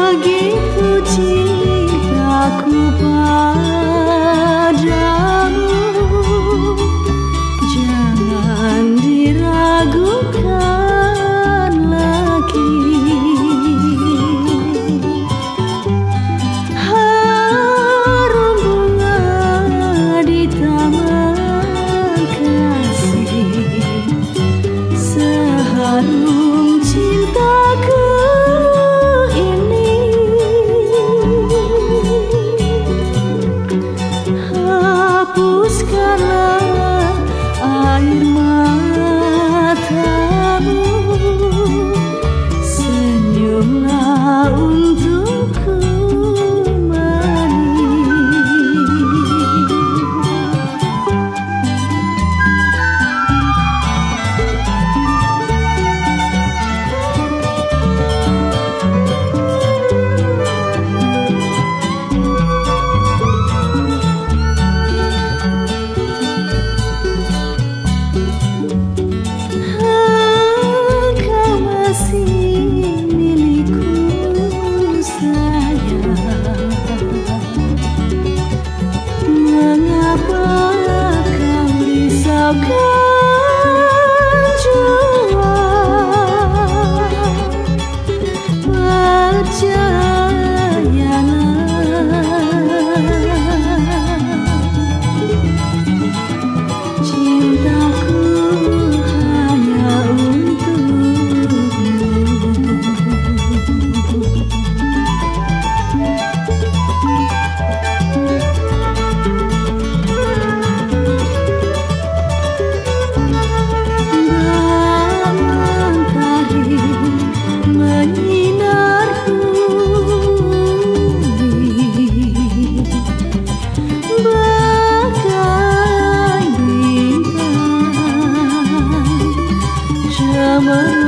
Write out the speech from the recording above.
lagi puji aku padamu Okay. love.